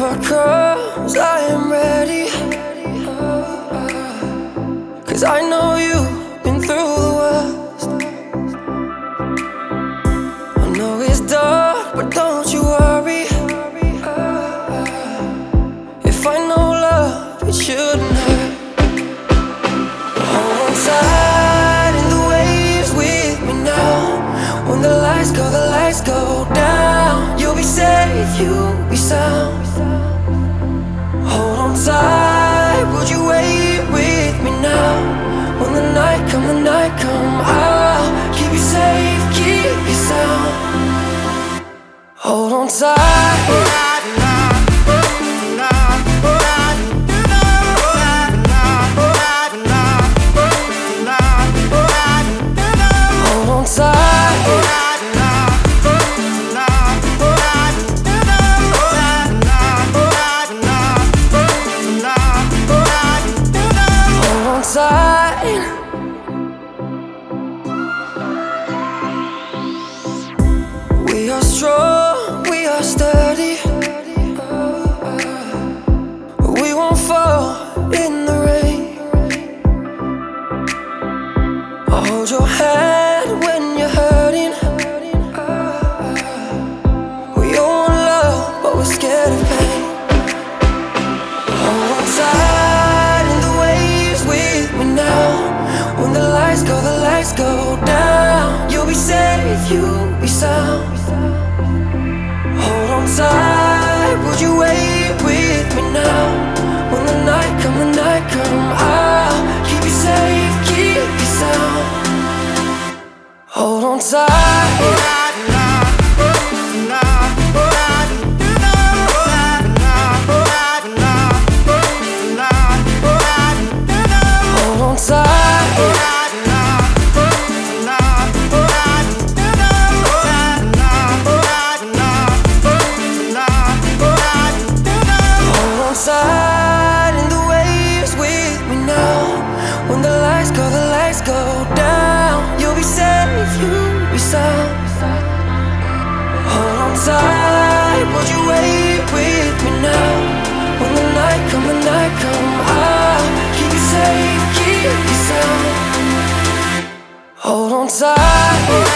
whatever comes, I am ready. Cause I know you've been through the worst. I know it's dark, but don't you worry. If I know love, it shouldn't Hold on tight, would you wait with me now? When the night the night I'll keep you safe, keep you sound. Hold on tight. We are strong, we are sturdy. Lights go, the lights go down. You'll be safe, you'll be sound. Hold on tight, would you wait with me now? When the night come, the night come, I'll keep you safe, keep you sound. Hold on tight. Sound. Hold on tight, would you wait with me now? When the night come, the night come, I'll keep you safe, keep you sound. Hold on tight.